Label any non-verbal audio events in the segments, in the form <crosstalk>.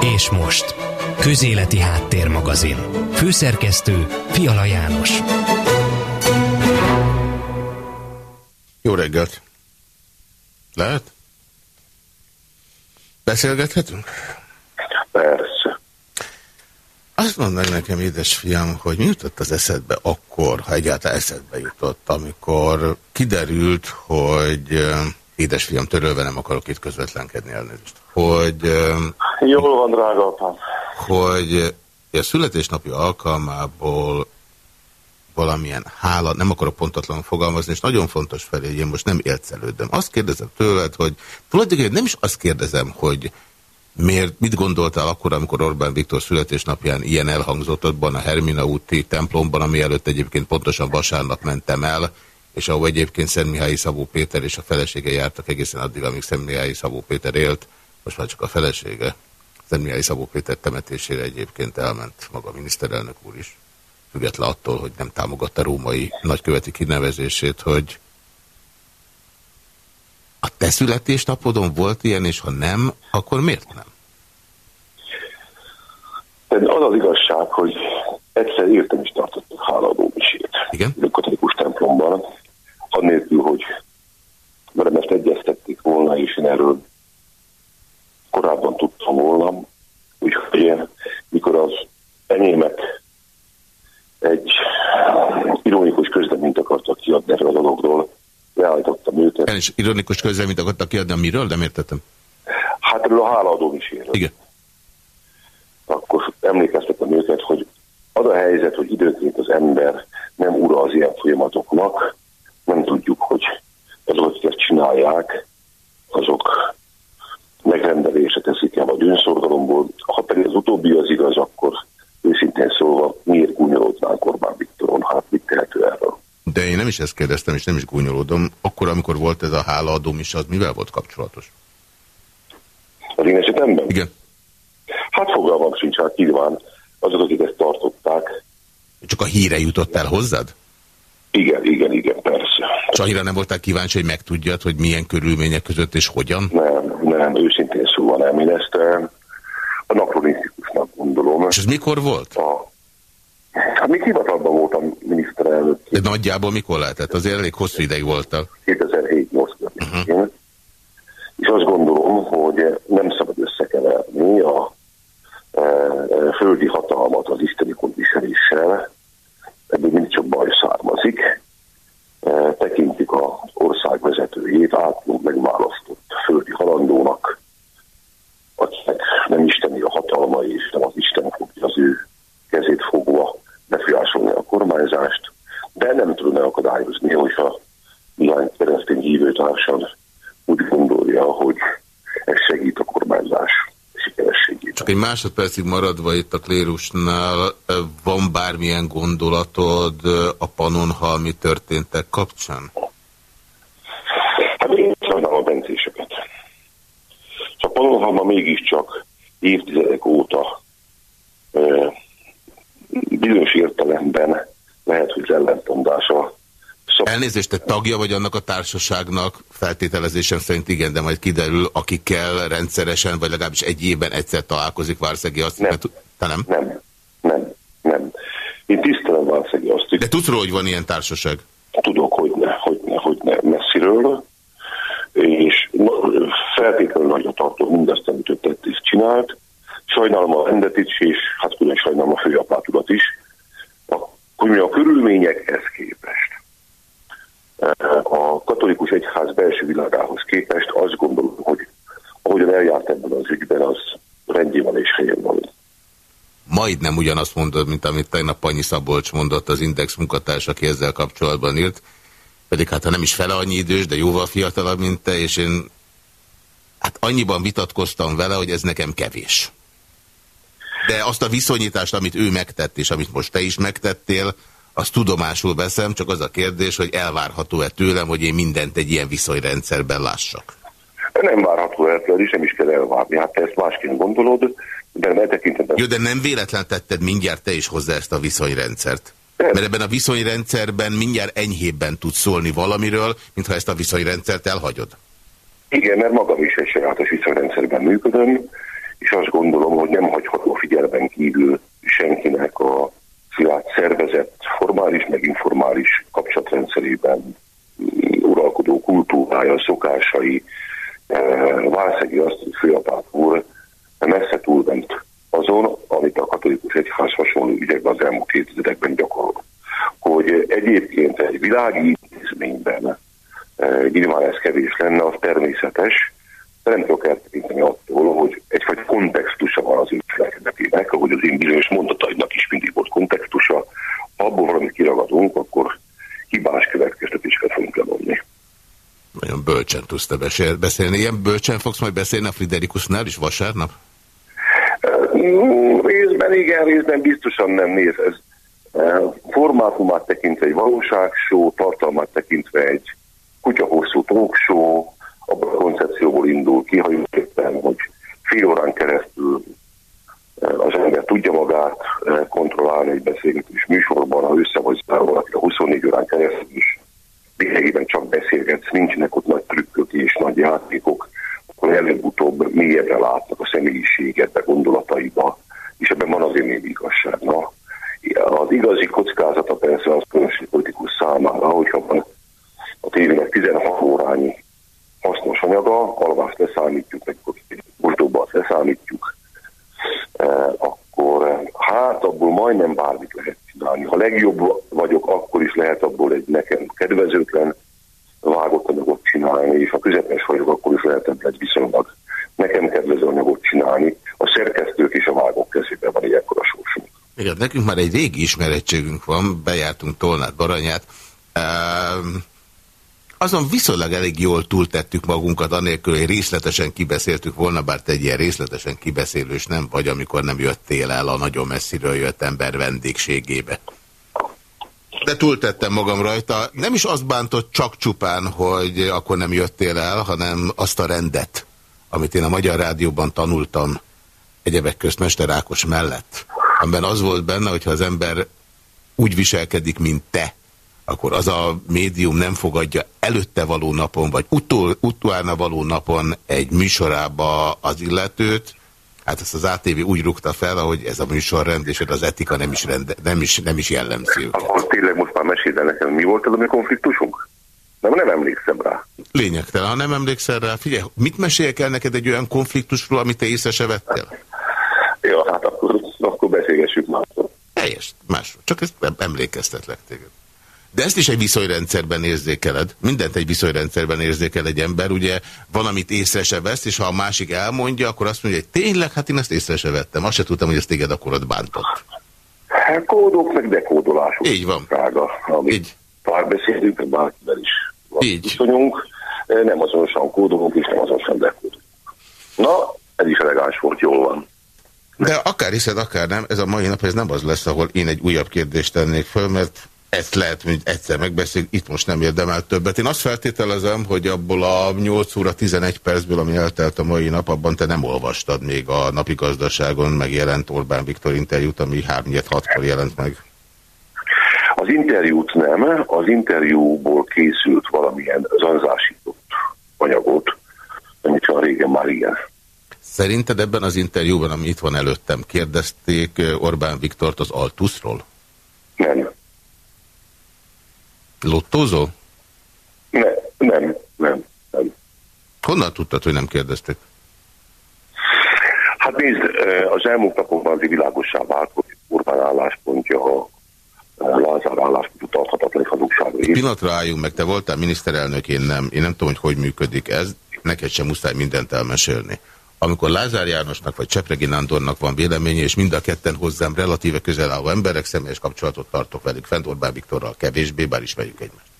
És most, Közéleti Háttérmagazin. Főszerkesztő Fiala János. Jó reggelt! Lehet? Beszélgethetünk? Azt mondd meg nekem, édesfiam, hogy mi jutott az eszedbe akkor, ha egyáltalán eszedbe jutott, amikor kiderült, hogy édesfiam, törölve nem akarok itt közvetlenkedni elnézést, hogy... Jól van, drága apám. Hogy a születésnapi alkalmából valamilyen hála, nem akarok pontatlanul fogalmazni, és nagyon fontos felé, hogy én most nem élcelődöm. Azt kérdezem tőled, hogy tulajdonképpen nem is azt kérdezem, hogy miért, mit gondoltál akkor, amikor Orbán Viktor születésnapján ilyen elhangzott abban a Hermina úti templomban, ami előtt egyébként pontosan vasárnap mentem el, és ahol egyébként Szentmihályi Szabó Péter és a felesége jártak egészen addig, amíg Szentmihályi Szabó Péter élt, most már csak a felesége. Szentmihályi Szabó Péter temetésére egyébként elment maga a miniszterelnök úr is független attól, hogy nem támogatta római nagyköveti kinevezését, hogy a te születésnapodon volt ilyen, és ha nem, akkor miért nem? Az az igazság, hogy egyszer értem is tartottak háladó misét. Igen? A katolikus templomban, annélkül, hogy velem ezt egyeztették volna, és én erről korábban tudtam volna. Úgyhogy én, mikor az enyémet egy ironikus közleményt akartak kiadni erről a dologról, leállítottam őket. És ironikus közleményt akartak kiadni, amiről? Nem értettem. Hát erről a hálaadó miséről. Igen. Akkor emlékeztetem őket, hogy az a helyzet, hogy időnként az ember nem ura az ilyen folyamatoknak, nem tudjuk, hogy azok, akik ezt csinálják, azok megrendelésre teszik el a dűnszorgalomból. Ha pedig az utóbbi az igaz, akkor őszintén szólva miért gúnyolódnánk Orbán Viktoron, hát mit tehető erről? De én nem is ezt kérdeztem, és nem is gúnyolódom. Akkor, amikor volt ez a hálaadóm is, az mivel volt kapcsolatos? Az én esetemben? Igen. Hát fogalmam sincs, hát nyilván azok, akik ezt tartották. Csak a híre jutott el hozzád? Igen, igen, igen, persze. Csahira nem voltál kíváncsi, hogy megtudjad, hogy milyen körülmények között és hogyan? Nem, nem, őszintén szóval nem. Én ezt anakronisztikusnak gondolom. És ez mikor volt? A, hát még hivatalban miniszterelnök. De nagyjából mikor lehetett? Azért elég hosszú ideig voltál. 2007-8 uh -huh. És azt gondolom, hogy nem szabad összekeverni a e, e, földi hatalmat az isteni gondviseléssel, ebből mindig csak baj származik. E, tekintik az ország vezetőjét átlag megválasztott földi halandónak, akinek nem isteni a hatalma, és nem az Isten fogja az ő kezét fogva befolyásolni a kormányzást, de nem megakadályozni, hogyha néhány keresztény hívőtársan úgy gondolja, hogy ez segít a kormányzás sikerességét. Csak egy másodpercig maradva itt a klérusnál, van bármilyen gondolatod a panonhalmi történtek kapcsán? Hát én sajnálom a bencéseket. Csak panonhalma mégiscsak évtizedek óta e, bizonyos értelemben lehet, hogy ellentmondása Szok... Elnézést, te tagja vagy annak a társaságnak, feltételezésem szerint igen, de majd kiderül, akikkel rendszeresen, vagy legalábbis egy évben egyszer találkozik Várszegi azt, nem. Mert, te nem? Nem, nem, nem. Én tisztelem Várszegi azt. De tudsz róla, hogy van ilyen társaság? Tudok, hogy ne, hogy ne, hogy ne, messziről, és feltétlenül nagyra tartom mindazt, amit ő tett és csinált. Sajnálom a rendet is, és hát külön sajnálom a főapátulat is. A, hogy a körülményekhez képest a katolikus egyház belső világához képest azt gondolom, hogy ahogyan eljárt ebben az ügyben, az rendjén van és helyen van. Majdnem ugyanazt mondod, mint amit tegnap Panyi Szabolcs mondott az Index munkatárs, aki ezzel kapcsolatban írt. Pedig hát ha nem is fele annyi idős, de jóval fiatalabb, mint te, és én hát annyiban vitatkoztam vele, hogy ez nekem kevés. De azt a viszonyítást, amit ő megtett, és amit most te is megtettél, azt tudomásul veszem, csak az a kérdés, hogy elvárható-e tőlem, hogy én mindent egy ilyen viszonyrendszerben lássak. Nem várható el és nem is kell elvárni. Hát te ezt másként gondolod, de ne tekintetben... Jó, de nem véletlen tetted mindjárt te is hozzá ezt a viszonyrendszert. Mert ebben a viszonyrendszerben mindjárt enyhébben tud szólni valamiről, mintha ezt a viszonyrendszert elhagyod. Igen, mert magam is egy sajátos viszonyrendszerben működöm, és azt gondolom, hogy nem hagyható figyelben kívül senkinek a szilárd szervezett formális, meg informális kapcsolatrendszerében uralkodó kultúrája, szokásai, Válszegi azt, hogy főapát úr messze túlment azon, amit a katolikus egyház hasonló ügyekben az elmúlt évtizedekben gyakorol. Hogy egyébként egy világi intézményben e, nyilván ez kevés lenne, az természetes, de nem tudok eltekinteni attól, hogy egyfajta kontextusa van az ő cselekedetének, ahogy az én bizonyos mondatainak is mindig volt kontextusa, abból valamit kiragadunk, akkor hibás következtetéseket fogunk levonni. Nagyon bölcsen tudsz te beszélni. Ilyen bölcsen fogsz majd beszélni a Friderikusnál is vasárnap? Részben igen, részben biztosan nem néz ez. Formátumát tekintve egy valóságsó, tartalmát tekintve egy kutyahosszú talkshow, abban a koncepcióból indul ki, ha hogy fél órán keresztül az ember tudja magát kontrollálni egy beszélgetés műsorban, ha összehozzá valaki a 24 órán keresztül is lényegében csak beszélgetsz, nincsenek ott nagy trükkök és nagy játékok, akkor előbb-utóbb mélyebbre látnak a személyiségedbe, gondolataiba, és ebben van azért még igazság. Na, az igazi kockázata persze az különösség politikus számára, hogyha van a tévének 16 órányi hasznos anyaga, alvást leszámítjuk, meg mosdóban leszámítjuk, eh, akkor eh, hát abból majdnem bármit lehet csinálni. Ha legjobb vagyok, akkor is lehet abból egy nekem kedvezőtlen vágott anyagot csinálni, és ha közepes vagyok, akkor is lehetett egy viszonylag nekem kedvező anyagot csinálni. A szerkesztők és a vágók kezében van ilyenkor a sorsunk. Igen, nekünk már egy régi ismerettségünk van, bejártunk Tolnát Baranyát. Um, azon viszonylag elég jól túltettük magunkat, anélkül, hogy részletesen kibeszéltük volna, bár te egy ilyen részletesen kibeszélős nem vagy, amikor nem jöttél el a nagyon messziről jött ember vendégségébe de túltettem magam rajta. Nem is azt bántott csak csupán, hogy akkor nem jöttél el, hanem azt a rendet, amit én a Magyar Rádióban tanultam egyebek közt Mester Ákos mellett, amiben az volt benne, hogyha az ember úgy viselkedik, mint te, akkor az a médium nem fogadja előtte való napon, vagy utol, utána való napon egy műsorába az illetőt, Hát ezt az ATV úgy rúgta fel, ahogy ez a műsorrend és az etika nem is, rende, nem is, nem is jellemző őket. Akkor tényleg most már mesélj nekem, mi volt az a mi konfliktusunk? Nem, nem emlékszem rá. Lényegtelen, ha nem emlékszel rá, figyelj, mit meséljek el neked egy olyan konfliktusról, amit te észre se vettél? Ja, hát akkor, akkor beszélgessük másról. Helyes, másról. Csak ezt emlékeztetlek téged. De ezt is egy viszonyrendszerben érzékeled. Mindent egy viszonyrendszerben érzékel egy ember. Ugye van, amit észre se vesz, és ha a másik elmondja, akkor azt mondja, hogy tényleg, hát én ezt észre se vettem. Azt se tudtam, hogy ezt téged akkor ott bántott. Hát kódok, meg dekódolások. Így van. Prága, amit Így. párbeszédünk, bárkivel is van Így. viszonyunk. Nem azonosan kódolunk, és nem azonosan dekódolunk. Na, ez is elegáns volt, jól van. De akár hiszed, akár nem, ez a mai nap ez nem az lesz, ahol én egy újabb kérdést tennék föl, mert ezt lehet, hogy egyszer megbeszéljük, itt most nem érdemel többet. Én azt feltételezem, hogy abból a 8 óra 11 percből, ami eltelt a mai nap, abban te nem olvastad még a napi gazdaságon megjelent Orbán Viktor interjút, ami 3-6-kor jelent meg. Az interjút nem, az interjúból készült valamilyen zanzásított anyagot, amit csak régen már ilyen. Szerinted ebben az interjúban, ami itt van előttem, kérdezték Orbán Viktort az Altuszról? Nem. Lottózó? Ne, nem, nem, nem. Honnan tudtad, hogy nem kérdeztek? Hát nézd, az elmúlt napokban azért világossá vált, hogy Orbán álláspontja a Lázár álláspontja tarthatatlan hazugságra. Pillanatra álljunk meg, te voltál miniszterelnök, én nem. Én nem tudom, hogy hogy működik ez. Neked sem muszáj mindent elmesélni amikor Lázár Jánosnak vagy Csepregi Nándornak van véleménye, és mind a ketten hozzám relatíve közel álló emberek, személyes kapcsolatot tartok velük, Fent Orbán Viktorral kevésbé, bár ismerjük egymást.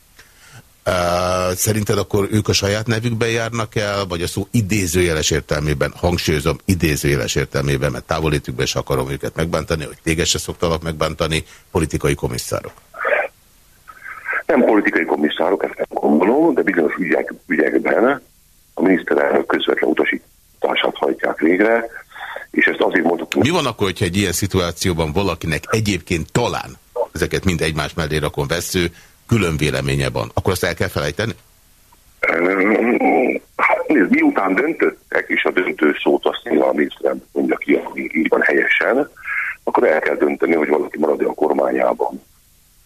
Uh, szerinted akkor ők a saját nevükben járnak el, vagy a szó idézőjeles értelmében, hangsúlyozom, idézőjeles értelmében, mert távolítükben is akarom őket megbántani, hogy téged se szoktalak megbántani, politikai komisszárok? Nem politikai komisszárok, ezt nem gondolom, de bizonyos ügyek, ügyekben a miniszterelnök közvetlen utasít támogatását hajtják végre, és ezt azért mondtuk... Mi van akkor, hogyha egy ilyen szituációban valakinek egyébként talán ezeket mind egymás mellé rakon vesző, külön véleménye van, akkor azt el kell felejteni? Hát nézd, miután döntöttek, és a döntő szót azt nyilván a miniszterem mondja ki, ami így van helyesen, akkor el kell dönteni, hogy valaki marad a kormányában.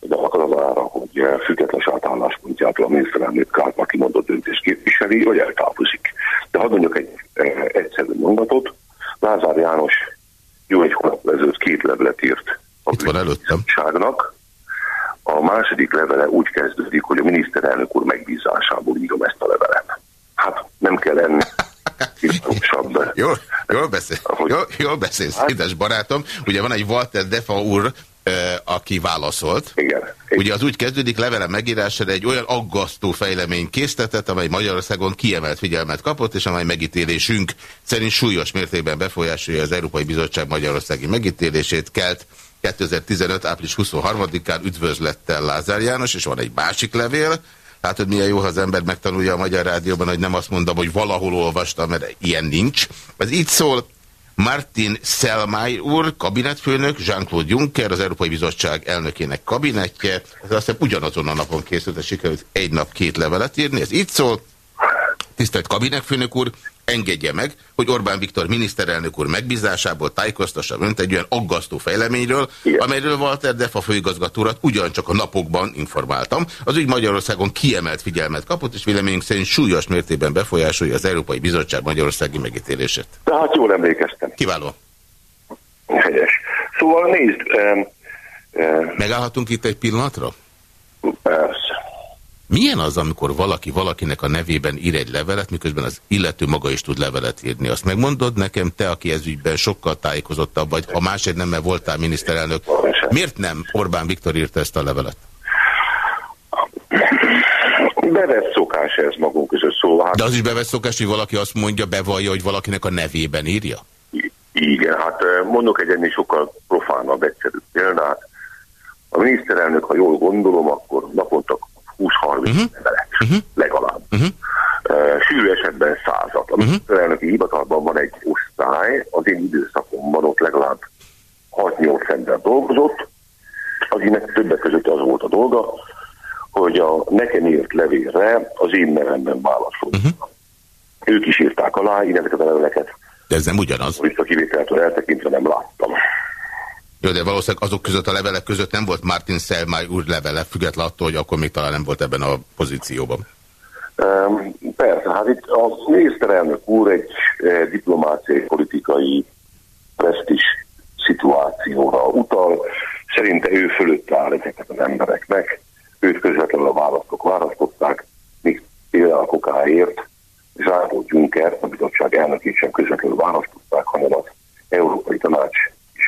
De az ára, hogy független átálláspontjától a miniszterelnök Kárpá kimondott döntés képviseli, vagy eltávozik. De hadd mondjuk egy e, egyszerű mondatot. Lázár János jó egy hónap ezelőtt két levelet írt a Itt van előttem. A második levele úgy kezdődik, hogy a miniszterelnök úr megbízásából írom ezt a levelet. Hát nem kell enni. <laughs> Jól, jól, beszél, jól, jól beszélsz, hát? édes barátom. Ugye van egy Walter Defa úr, aki válaszolt. Igen. Ugye az úgy kezdődik, levele megírására egy olyan aggasztó fejlemény késztetett, amely Magyarországon kiemelt figyelmet kapott, és amely megítélésünk szerint súlyos mértékben befolyásolja az Európai Bizottság Magyarországi megítélését kelt 2015. április 23-án üdvözlettel Lázár János, és van egy másik levél, Hát, hogy milyen jó, ha az ember megtanulja a Magyar Rádióban, hogy nem azt mondom, hogy valahol olvastam, mert ilyen nincs. Ez így szól, Martin Selmayr úr, kabinetfőnök, Jean-Claude Juncker, az Európai Bizottság elnökének kabinetje. Ez azt hiszem ugyanazon a napon készült, hogy sikerült egy nap két levelet írni. Ez így szól. Tisztelt kabinetfőnök úr, engedje meg, hogy Orbán Viktor miniszterelnök úr megbízásából tájékoztassa önt egy olyan aggasztó fejleményről, Igen. amelyről Walter Defa főigazgatórat ugyancsak a napokban informáltam. Az ügy Magyarországon kiemelt figyelmet kapott, és véleményünk szerint súlyos mértékben befolyásolja az Európai Bizottság Magyarországi megítélését. Tehát jól emlékeztem. Kiváló. Helyes. Szóval nézd... Um, um, Megállhatunk itt egy pillanatra? Persze. Milyen az, amikor valaki valakinek a nevében ír egy levelet, miközben az illető maga is tud levelet írni? Azt megmondod nekem, te, aki ez ügyben sokkal tájékozottabb vagy, ha másért nem, mert voltál miniszterelnök, miért nem Orbán Viktor írta ezt a levelet? Bevett szokás ez magunk között, szóval... De az is bevett szokás, hogy valaki azt mondja, bevallja, hogy valakinek a nevében írja? Igen, hát mondok egy ennél sokkal profánabb, egyszerűbb példát. A miniszterelnök, ha jól gondolom, akkor naponta 20-30 uh -huh. emberek, uh -huh. legalább. Uh -huh. Uh, sűrű esetben százat. A uh -huh. elnöki hivatalban van egy osztály, az én időszakomban ott legalább 6-8 ember dolgozott, akinek többek között az volt a dolga, hogy a nekem írt levélre az én nevemben válaszolt. Uh -huh. Ők is írták alá, én ezeket a leveleket. De ez nem ugyanaz. Visszakivételtől eltekintve nem láttam. Jó, de valószínűleg azok között a levelek között nem volt Martin Selmayr úr levele, független attól, hogy akkor még talán nem volt ebben a pozícióban. Persze, hát itt a miniszterelnök úr egy eh, diplomáciai, politikai presztis szituációra utal. Szerinte ő fölött áll ezeket az embereknek. Őt közvetlenül a választók választották, míg például a kokáért Zsáró Juncker, a bizottság elnökét sem közvetlenül választották, hanem az Európai Tanács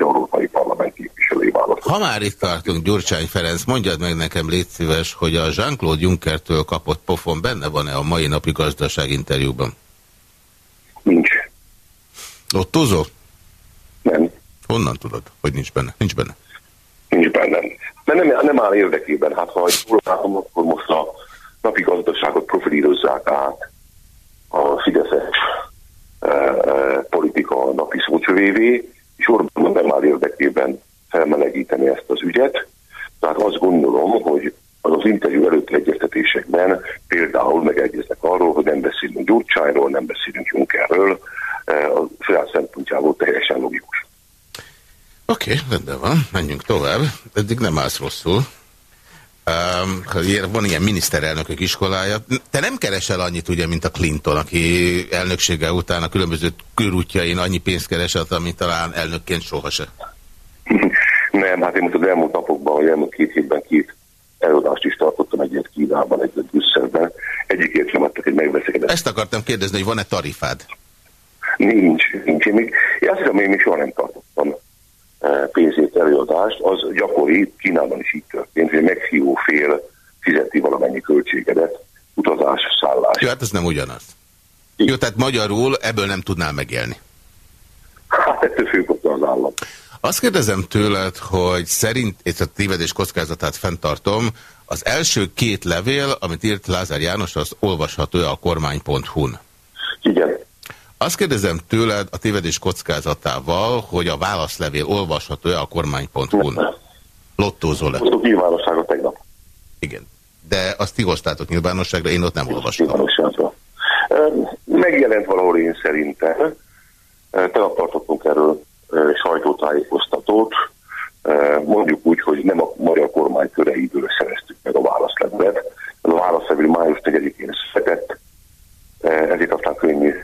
Európai Parlament képviselői választott. Ha már itt tartunk, Gyurcsány Ferenc, mondjad meg nekem, légy szíves, hogy a Jean-Claude Junckertől kapott pofon benne van-e a mai napi gazdaságinterjúban? Nincs. Ott tozó? Nem. Honnan tudod, hogy nincs benne? Nincs benne. Nincs benne. Mert nem, nem áll érdekében. Hát ha jól látom, akkor most a napi gazdaságot profilírozzák át a Fideszes e, e, politika napi szócsövévé, és Orbán nem áll érdekében felmelegíteni ezt az ügyet. Tehát azt gondolom, hogy az az interjú előtti egyeztetésekben például megegyeznek arról, hogy nem beszélünk Gyurcsányról, nem beszélünk Junckerről, eh, a saját szempontjából teljesen logikus. Oké, okay, rendben van, menjünk tovább. Eddig nem állsz rosszul. Um, van ilyen miniszterelnökök iskolája. Te nem keresel annyit, ugye, mint a Clinton, aki elnöksége után a különböző körútjain annyi pénzt keresett, amit talán elnökként sohasem. <laughs> Nem, hát én most az elmúlt napokban, vagy elmúlt két hétben két előadást is tartottam, egyet Kínában, egyet Brüsszelben. Egyikért sem adtak egy megbeszélést. Ezt akartam kérdezni, hogy van-e tarifád? Nincs, nincs. Én, még, én azt hiszem, én még soha nem tartottam pénzét előadást, az gyakori, Kínában is így történt, hogy meghívó fél fizeti valamennyi költségedet, utazás, szállás. Jó, hát ez nem ugyanaz. Így. Jó, tehát magyarul ebből nem tudnál megélni. Hát ettől függött az állam. Azt kérdezem tőled, hogy szerint, és a tévedés kockázatát fenntartom, az első két levél, amit írt Lázár János, az olvasható a kormány.hu-n. Igen. Azt kérdezem tőled a tévedés kockázatával, hogy a válaszlevél olvasható-e a kormány.hu-n? Lottózol le? Hoztuk nyilvánosságra tegnap. Igen. De azt ti hoztátok nyilvánosságra, én ott nem olvastam. Nyilvánosságra. Megjelent valahol én szerintem. Tegnap tartottunk erről sajtótájékoztatót. Mondjuk úgy, hogy nem a magyar kormány köreiből szereztük meg a válaszlevelet. A válaszlevél május 4-én született, ezért aztán könnyű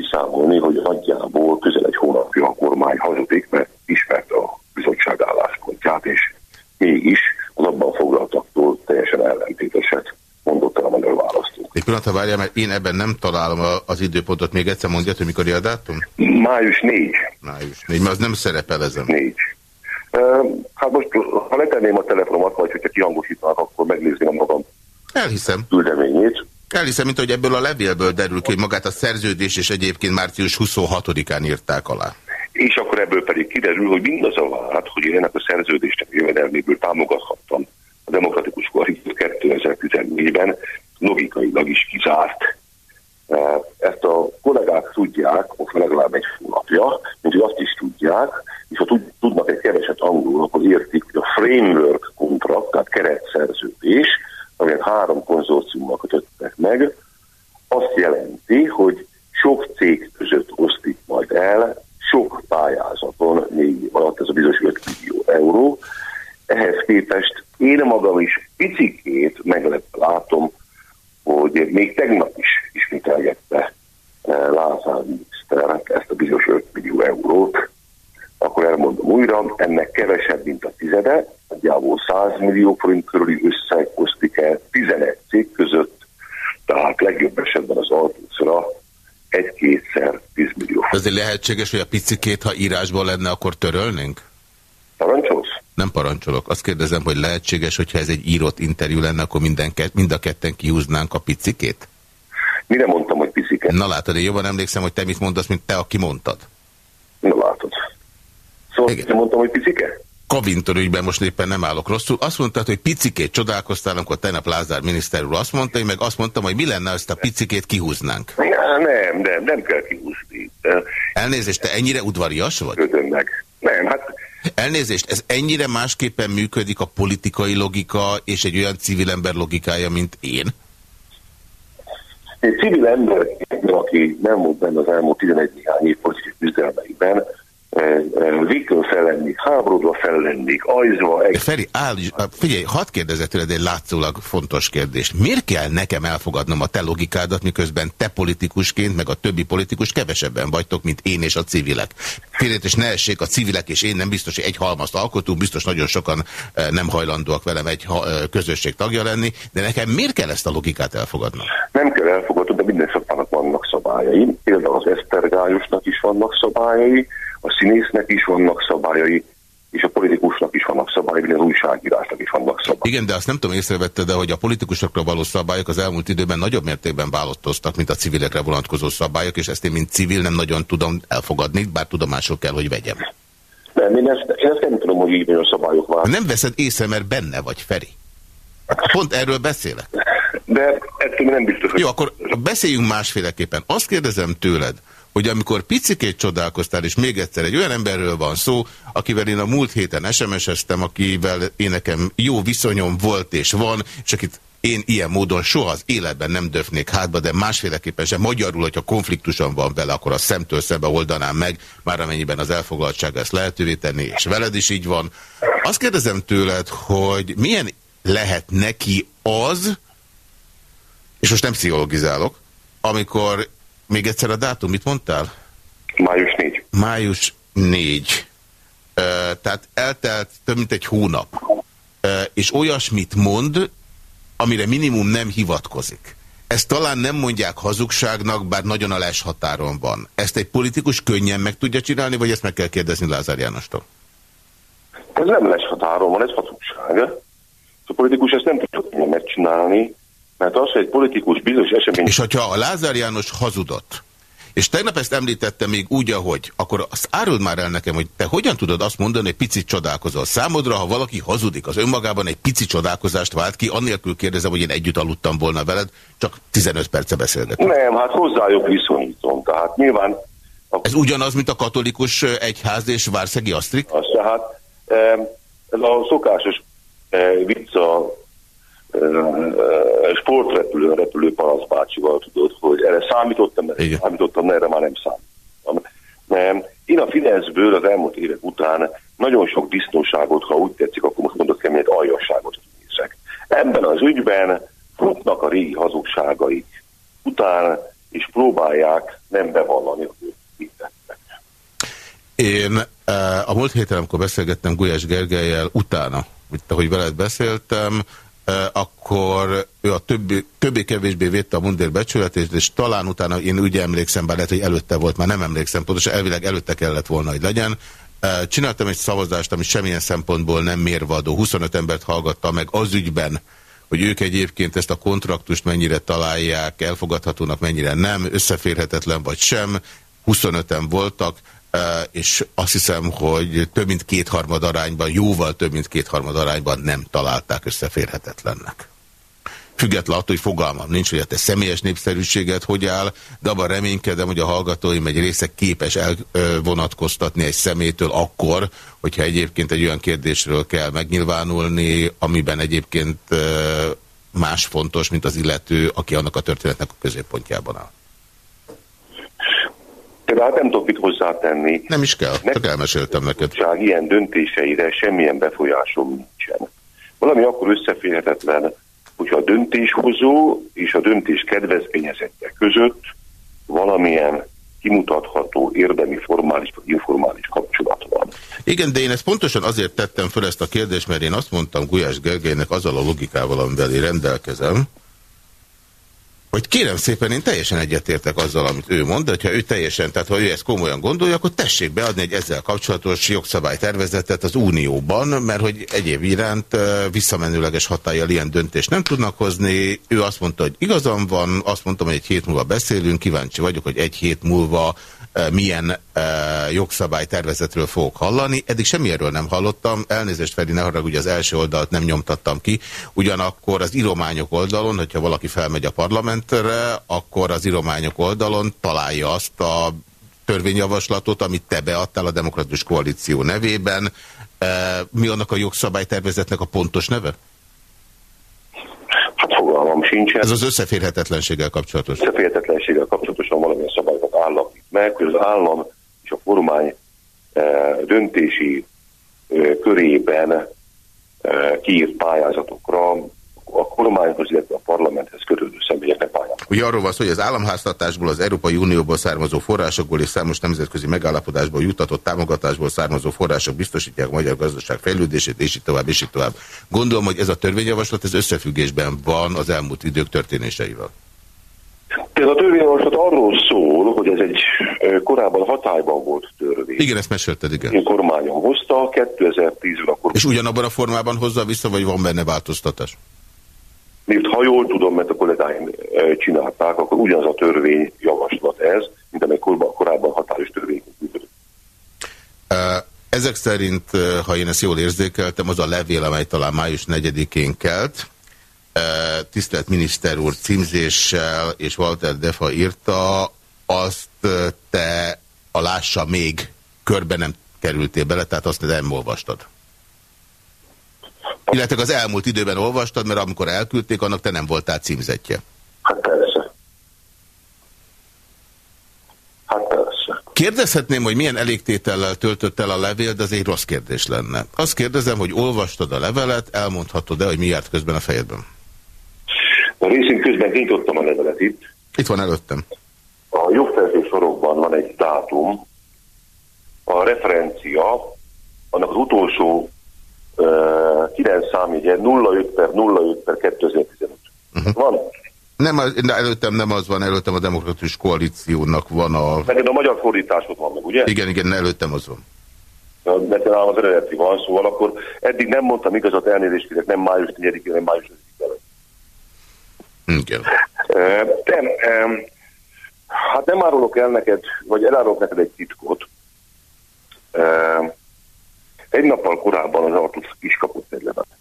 kiszámolni, hogy nagyjából közel egy hónapja a kormány hazudik, mert ismerte a bizottság álláspontját, és mégis az abban foglaltaktól teljesen ellentéteset mondott el a magyar választó. Egy pillanatra várjál, mert én ebben nem találom az időpontot. Még egyszer mondja, hogy mikor a dátum? Május 4. Május 4, mert az nem szerepel ezen. 4. Hát most, ha letenném a telefonomat, vagy hogyha kihangosítanak, akkor megnézném a magam Elhiszem. küldeményét. Elhiszem, mint hogy ebből a levélből derül ki, hogy magát a szerződés és egyébként március 26-án írták alá. És akkor ebből pedig kiderül, hogy mindaz a vált, hogy én ennek a szerződésnek jövedelméből támogathattam a demokratikus koalíció 2014-ben, logikailag is kizárt. Ezt a kollégák tudják, most legalább egy hónapja, mint hogy azt is tudják, és ha tudnak egy keveset angolul, akkor értik, hogy a framework kontrakt, tehát keretszerződés, amelyet három konzorciummal kötöttek meg, azt jelenti, hogy sok cég között osztik majd el, sok pályázaton négy alatt ez a bizonyos 5 millió euró. Ehhez képest én magam is picikét meglepve látom, hogy még tegnap is ismételgette eh, Lázár miniszter ezt a bizonyos 5 millió eurót, akkor elmondom újra, ennek kevesebb, mint a tizede, nagyjából 100 millió forint körüli összeg osztik el 11 cég között, tehát legjobb esetben az Altuszra egy-kétszer 10 millió. Azért lehetséges, hogy a picikét, ha írásból lenne, akkor törölnénk? Parancsolsz? Nem parancsolok. Azt kérdezem, hogy lehetséges, hogyha ez egy írott interjú lenne, akkor minden, mind a ketten kihúznánk a picikét? Mire mondtam, hogy picikét? Na látod, én jobban emlékszem, hogy te mit mondasz, mint te, aki mondtad. Igen. mondtam, hogy picike? Kavintor ügyben most éppen nem állok rosszul. Azt mondtad, hogy picikét csodálkoztál, amikor tegnap Lázár miniszter úr azt mondta, én meg azt mondtam, hogy mi lenne, ezt a picikét kihúznánk. Ja, nem, nem, nem kell kihúzni. Elnézést, te ennyire udvarias vagy? Ködöm meg. Nem, hát... Elnézést, ez ennyire másképpen működik a politikai logika és egy olyan civil ember logikája, mint én? Egy civil ember, aki nem volt benne az elmúlt 11 néhány év politikai küzdelmeiben, Viktor fel lennék, háborodva fel lennék, ajzva... Egy... Feri, áll, figyelj, hadd kérdezett tőled egy látszólag fontos kérdést. Miért kell nekem elfogadnom a te logikádat, miközben te politikusként, meg a többi politikus kevesebben vagytok, mint én és a civilek? Félét és ne essék, a civilek és én nem biztos, hogy egy halmazt alkotunk, biztos nagyon sokan nem hajlandóak velem egy közösség tagja lenni, de nekem miért kell ezt a logikát elfogadnom? Nem kell elfogadnom, minden szakmának vannak szabályai. Például az Esztergályosnak is vannak szabályai, a színésznek is vannak szabályai, és a politikusnak is vannak szabályai, az újságírásnak is vannak szabályai. Igen, de azt nem tudom észrevette, de hogy a politikusokra való szabályok az elmúlt időben nagyobb mértékben választoztak, mint a civilekre vonatkozó szabályok, és ezt én, mint civil nem nagyon tudom elfogadni, bár tudomásul kell, hogy vegyem. Nem, én ezt, én ezt nem tudom, hogy így a szabályok változnak. Nem veszed észre, mert benne vagy, Feri. Pont erről beszélek. De ettől nem biztos, hogy... Jó, akkor beszéljünk másféleképpen. Azt kérdezem tőled, hogy amikor picikét csodálkoztál, és még egyszer egy olyan emberről van szó, akivel én a múlt héten SMS-eztem, akivel én nekem jó viszonyom volt és van, és akit én ilyen módon soha az életben nem döfnék hátba, de másféleképpen sem magyarul, hogyha konfliktusom van vele, akkor a szemtől szembe oldanám meg, már amennyiben az elfoglaltság ezt lehetővé tenni, és veled is így van. Azt kérdezem tőled, hogy milyen lehet neki az, és most nem pszichologizálok, amikor még egyszer a dátum, mit mondtál? Május 4. Május 4. Uh, tehát eltelt több mint egy hónap. És olyasmit mond, amire minimum nem hivatkozik. Ezt talán nem mondják hazugságnak, bár nagyon a határon van. Ezt egy politikus könnyen meg tudja csinálni, vagy ezt meg kell kérdezni Lázár Jánostól? Ez nem les határon van, ez hazugság. A politikus ezt nem tudja megcsinálni, mert az, hogy egy politikus bizonyos esemény... És hogyha a Lázár János hazudott, és tegnap ezt említette még úgy, ahogy, akkor azt áruld már el nekem, hogy te hogyan tudod azt mondani, hogy picit csodálkozol. Számodra, ha valaki hazudik, az önmagában egy pici csodálkozást vált ki, annélkül kérdezem, hogy én együtt aludtam volna veled, csak 15 perce beszélgetünk. Nem, hát hozzájuk viszonyítom. Tehát nyilván... A... Ez ugyanaz, mint a katolikus egyház és Várszegi Asztrik? Az, tehát ez a szokásos vicca sportrepülő, repülő paraszbácsival tudod, hogy erre számítottam, erre Igen. számítottam, erre már nem számítottam. Mert én a Fideszből az elmúlt évek után nagyon sok disznóságot, ha úgy tetszik, akkor most mondok keményet, aljasságot nézek. Ebben az ügyben futnak a régi hazugságaik után, és próbálják nem bevallani, hogy mit tettek. Én a múlt héten, amikor beszélgettem Gulyás Gergelyel, utána, ahogy veled beszéltem, akkor ő a többi, többé-kevésbé védte a mundér becsületét, és talán utána én úgy emlékszem, bár lehet, hogy előtte volt, már nem emlékszem pontosan, elvileg előtte kellett volna, hogy legyen. Csináltam egy szavazást, ami semmilyen szempontból nem mérvadó. 25 embert hallgatta meg az ügyben, hogy ők egyébként ezt a kontraktust mennyire találják elfogadhatónak, mennyire nem, összeférhetetlen vagy sem. 25-en voltak, és azt hiszem, hogy több mint kétharmad arányban, jóval több mint kétharmad arányban nem találták összeférhetetlennek. Független attól, hogy fogalmam nincs, hogy a te személyes népszerűséget hogy áll, de abban reménykedem, hogy a hallgatóim egy része képes elvonatkoztatni egy szemétől akkor, hogyha egyébként egy olyan kérdésről kell megnyilvánulni, amiben egyébként más fontos, mint az illető, aki annak a történetnek a középpontjában áll. Tehát nem tudok mit hozzátenni. Nem is kell, csak elmeséltem neked. ilyen döntéseire semmilyen befolyásom nincsen. Valami akkor összeférhetetlen, hogyha a döntéshozó és a döntés kedvezményezetje között valamilyen kimutatható érdemi, formális vagy informális kapcsolat van. Igen, de én ezt pontosan azért tettem föl ezt a kérdést, mert én azt mondtam Gulyás Gergelynek azzal a logikával, amivel én rendelkezem, hogy kérem szépen, én teljesen egyetértek azzal, amit ő mond, de ha ő teljesen, tehát ha ő ezt komolyan gondolja, akkor tessék beadni egy ezzel kapcsolatos jogszabálytervezetet az Unióban, mert hogy egyéb iránt visszamenőleges hatállyal ilyen döntést nem tudnak hozni. Ő azt mondta, hogy igazam van, azt mondtam, hogy egy hét múlva beszélünk, kíváncsi vagyok, hogy egy hét múlva milyen jogszabálytervezetről fogok hallani. Eddig semmi erről nem hallottam. Elnézést Feri, ne haragudj, az első oldalt nem nyomtattam ki. Ugyanakkor az írományok oldalon, hogyha valaki felmegy a parlamentre, akkor az írományok oldalon találja azt a törvényjavaslatot, amit te beadtál a Demokratikus Koalíció nevében. Mi annak a jogszabálytervezetnek a pontos neve? Hát fogalmam sincsen. Ez az összeférhetetlenséggel kapcsolatos. Összeférhetetlenséggel kapcsolatosan valamilyen szabályokat állapít meg, hogy az állam és a kormány e, döntési e, körében e, kiírt pályázatokra a kormányhoz, illetve a parlamenthez kötődő személyeknek pályázatot. Ugye arról van szó, hogy az államháztartásból, az Európai Unióból származó forrásokból és számos nemzetközi megállapodásból jutatott támogatásból származó források biztosítják a magyar gazdaság fejlődését, és így tovább, és így tovább. Gondolom, hogy ez a törvényjavaslat ez összefüggésben van az elmúlt idők történéseivel. Ez a törvényjavaslat arról szól, hogy ez egy korábban hatályban volt törvény. Igen, ezt mesélted, igen. Én kormányom hozta, 2010-ben akkor... És ugyanabban a formában hozza vissza, vagy van benne változtatás? Mert ha jól tudom, mert a kollégáim csinálták, akkor ugyanaz a törvény javaslat ez, mint amely korábban hatályos törvény működött. Ezek szerint, ha én ezt jól érzékeltem, az a levél, amely talán május 4-én kelt, tisztelt miniszter úr címzéssel, és Walter Defa írta, azt te a lássa még körbe nem kerültél bele, tehát azt nem olvastad. Illetve az elmúlt időben olvastad, mert amikor elküldték, annak te nem voltál címzetje. Hát persze. Hát persze. Kérdezhetném, hogy milyen elégtétellel töltött el a levél, de ez egy rossz kérdés lenne. Azt kérdezem, hogy olvastad a levelet, elmondhatod-e, hogy mi járt közben a fejedben? A részünk közben kinyitottam a levelet itt. Itt van előttem. A jogszerző sorokban van egy dátum, a referencia, annak az utolsó 9 számjegye 05 per 05 per 2015. Uh -huh. Van? Nem, előttem nem az van, előttem a Demokratikus Koalíciónak van a... Neked a magyar fordításod van meg, ugye? Igen, igen, előttem az van. Nekem az eredeti van, szóval akkor eddig nem mondtam igazat, elnézést nem május 4 hanem május 5 előtt. Igen. De, hát nem árulok el neked, vagy elárulok neked egy titkot. Egy nappal korábban az Artus is kapott egy levelet.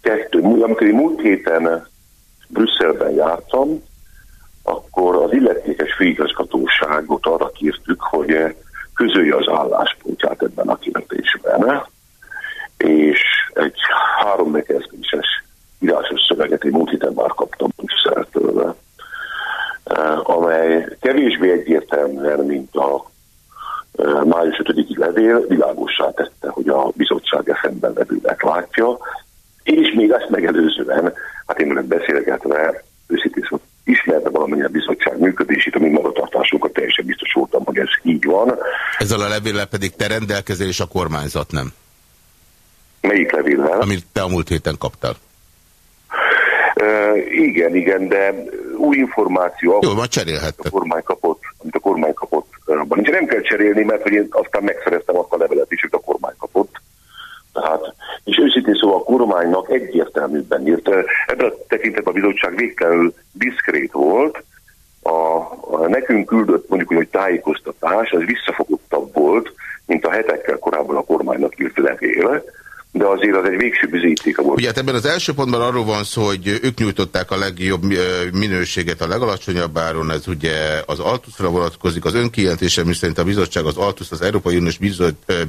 Kettő, amikor én múlt héten Brüsszelben jártam, akkor az illetékes főigazgatóságot arra kértük, hogy közölje az álláspontját ebben a kérdésben, és egy három bekezdéses írásos szöveget én múlt héten már kaptam Brüsszeltől, amely kevésbé egyértelműen, mint a május 5 levél világossá tette, hogy a bizottság eszemben levőnek látja, és még ezt megelőzően, hát én velem beszélgetve, őszintén szóval ismerte valamilyen bizottság működését, a mi magatartásunkat teljesen biztos voltam, hogy ez így van. Ezzel a levéllel pedig te rendelkezel, és a kormányzat nem. Melyik levéllel? Amit te a múlt héten kaptál. Uh, igen, igen, de új információ, Jó, majd cserélhettek. A kormány kapott, amit a kormány kapott, abban nincs. Nem kell cserélni, mert hogy én aztán megszereztem azt a levelet is, amit a kormány kapott. Tehát, és őszintén szóval a kormánynak egyértelműbben írt. Ebben a tekintetben a bizottság végtelenül diszkrét volt. A, a nekünk küldött mondjuk, hogy tájékoztatás, az visszafogottabb volt, mint a hetekkel korábban a kormánynak írt levél de azért az egy végső bizonyítéka volt. Ugye hát ebben az első pontban arról van szó, hogy ők nyújtották a legjobb minőséget a legalacsonyabb áron, ez ugye az Altuszra vonatkozik. Az önkijelentése, miszerint a bizottság az Altusz az Európai Uniós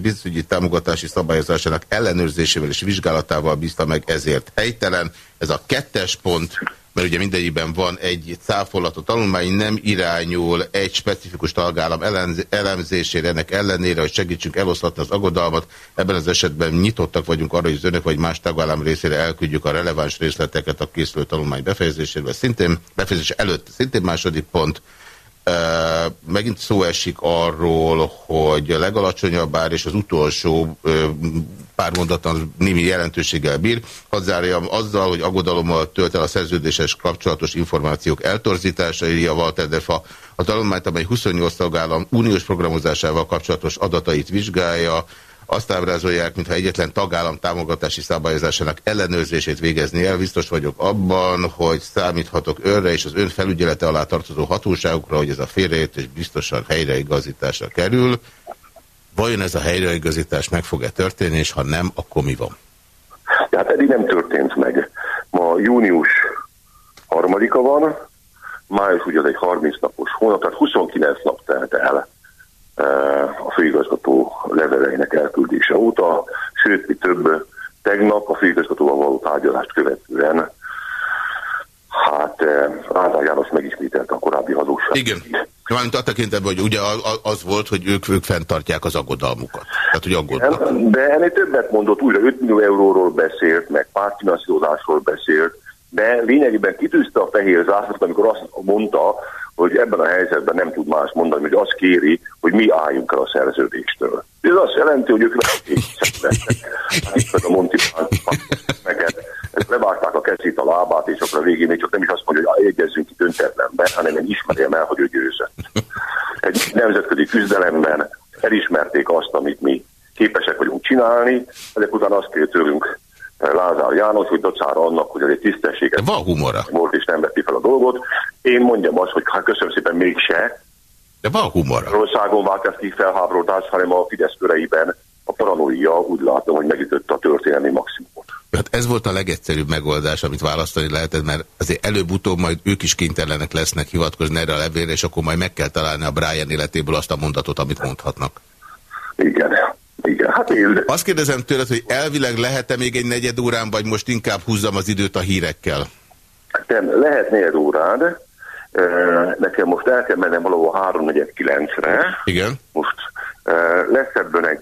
bizonyügyi támogatási szabályozásának ellenőrzésével és vizsgálatával bízta meg ezért helytelen. Ez a kettes pont mert ugye mindegyikben van egy cáfolat, a tanulmány nem irányul egy specifikus tagállam elemzésére, ennek ellenére, hogy segítsünk eloszlatni az aggodalmat. Ebben az esetben nyitottak vagyunk arra, hogy az önök vagy más tagállam részére elküldjük a releváns részleteket a készülő tanulmány befejezéséről. Szintén befejezés előtt, szintén második pont, Megint szó esik arról, hogy a legalacsonyabb ár és az utolsó pár mondatlan némi jelentőséggel bír. Hadd zárjam azzal, hogy aggodalommal tölt el a szerződéses kapcsolatos információk eltorzítása, írja Walter Defa. A tanulmányt, amely 28 tagállam uniós programozásával kapcsolatos adatait vizsgálja, azt ábrázolják, mintha egyetlen tagállam támogatási szabályozásának ellenőrzését végezni el. Biztos vagyok abban, hogy számíthatok önre és az ön felügyelete alá tartozó hatóságokra, hogy ez a félreértés biztosan helyreigazításra kerül. Vajon ez a helyreigazítás meg fog-e történni, és ha nem, akkor mi van? Hát eddig nem történt meg. Ma június harmadika van, május ugye az egy 30 napos hónap, tehát 29 nap telt el a főigazgató leveleinek elküldése óta, sőt, mi több tegnap a főigazgatóval való tárgyalást követően hát Ádár János megismételte a korábbi hazugság. Igen. Mármint a tekintetben, hogy ugye az volt, hogy ők, ők fenntartják az aggodalmukat. Tehát, hogy aggódnak. De ennél többet mondott, újra 5 millió euróról beszélt, meg pártfinanszírozásról beszélt, de lényegében kitűzte a fehér zászlót, amikor azt mondta, hogy ebben a helyzetben nem tud más mondani, hogy azt kéri, hogy mi álljunk el a szerződéstől. Ez azt jelenti, hogy ők <laughs> a Monti levágták a kezét, a lábát, és akkor a végén még csak nem is azt mondja, hogy egyezzünk ki döntetlenben, hanem én ismerjem el, hogy ő győzött. Egy nemzetközi küzdelemben elismerték azt, amit mi képesek vagyunk csinálni, ezek után azt kér tőlünk Lázár János, hogy dacára annak, hogy ez egy tisztességes van humora. volt, és nem veti fel a dolgot. Én mondjam azt, hogy hát köszönöm szépen mégse. De van humora. Országon vált ki felháborodás, hanem a Fidesz köreiben a paranoia úgy látom, hogy megütötte a történelmi maximumot. Hát ez volt a legegyszerűbb megoldás, amit választani lehetett, mert azért előbb-utóbb majd ők is kénytelenek lesznek hivatkozni erre a levélre, és akkor majd meg kell találni a Brian életéből azt a mondatot, amit mondhatnak. Igen. Igen, hát én... Azt kérdezem tőled, hogy elvileg lehet-e még egy negyed órán, vagy most inkább húzzam az időt a hírekkel? Nem, lehet negyed órán. Nekem most el kell mennem valahol 3-4-9-re. Igen. Most lesz ebben egy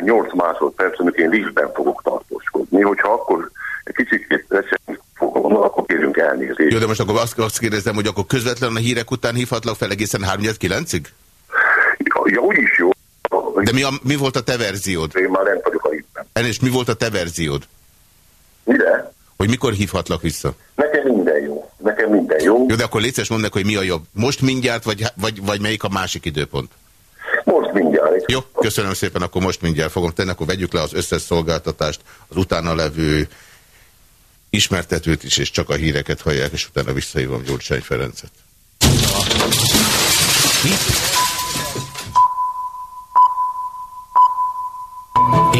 8 másodperc, amikor én liftben fogok tartózkodni, hogyha akkor kicsit leszek fogom, akkor kérünk elnézést. Jó, de most akkor azt, azt kérdezem, hogy akkor közvetlenül a hírek után hívhatlak fel egészen 3-9-ig? Ja, ja, úgyis jó. De mi, a, mi volt a te verziód? Én már nem vagyok a liftben. És mi volt a te verziód? Mire? Hogy mikor hívhatlak vissza? Nekem minden jó. Nekem minden jó. Jó, de akkor létszes mondd meg, hogy mi a jobb. Most mindjárt, vagy, vagy, vagy melyik a másik időpont? Most mindjárt. Jó, köszönöm szépen, akkor most mindjárt fogom tenni, akkor vegyük le az összes szolgáltatást, az utána levő ismertetőt is, és csak a híreket hallják, és utána visszahívom Gyurcsány Ferencet.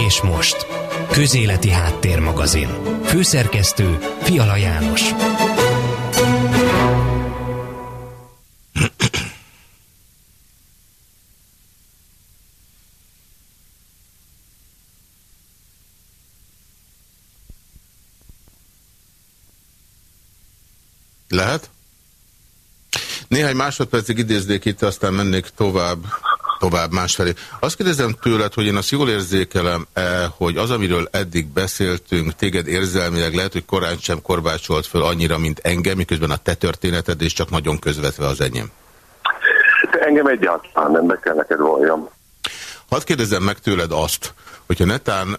És most, Közéleti Háttérmagazin. Főszerkesztő Fiala János. Lehet? Néhány másodpercig idéznék itt, aztán mennék tovább, tovább másfelé. Azt kérdezem tőled, hogy én azt jól érzékelem-e, hogy az, amiről eddig beszéltünk, téged érzelmileg lehet, hogy korán sem korbácsolt föl annyira, mint engem, miközben a te történeted, és csak nagyon közvetve az enyém. De engem egyáltalán nem, meg kell neked valljam. Hadd kérdezem meg tőled azt, hogyha netán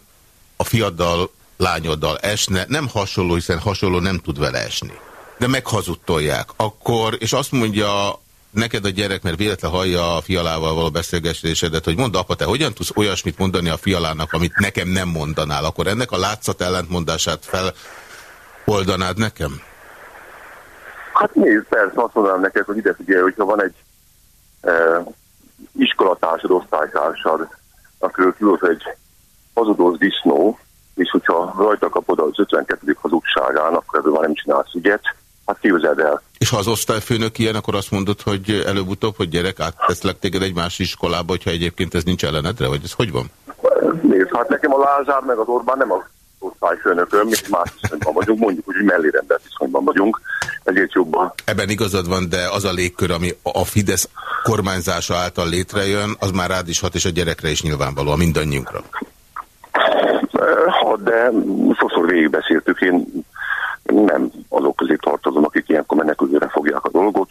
a fiaddal, lányoddal esne, nem hasonló, hiszen hasonló nem tud vele esni, de meghazudtolják, akkor, és azt mondja neked a gyerek, mert véletlen hallja a fialával való beszélgetésedet, hogy mondd apa, te hogyan tudsz olyasmit mondani a fialának, amit nekem nem mondanál, akkor ennek a látszat ellentmondását feloldanád nekem? Hát nézd, persze, azt mondanám neked, hogy ide figyelj, hogyha van egy e, iskolatársad, osztálytársad, akiről tudod, egy hazudós disznó, és hogyha rajta kapod az 52. hazugságán, akkor ebből már nem csinálsz ügyet, hát képzeld el. És ha az osztályfőnök ilyen, akkor azt mondod, hogy előbb-utóbb, hogy gyerek, átteszlek téged egy más iskolába, hogyha egyébként ez nincs ellenedre, vagy ez hogy van? Nézd, hát nekem a Lázár meg az Orbán nem az osztályfőnököm, mi más viszonyban vagyunk, mondjuk úgy, hogy mellérendelt viszonyban vagyunk, egyébként jobban. Ebben igazad van, de az a légkör, ami a Fidesz kormányzása által létrejön, az már rád is hat, és a gyerekre is nyilvánvaló, a mindannyiunkra. Ha, de sokszor végigbeszéltük, én nem azok közé tartozom, akik ilyenkor menekülőre fogják a dolgot.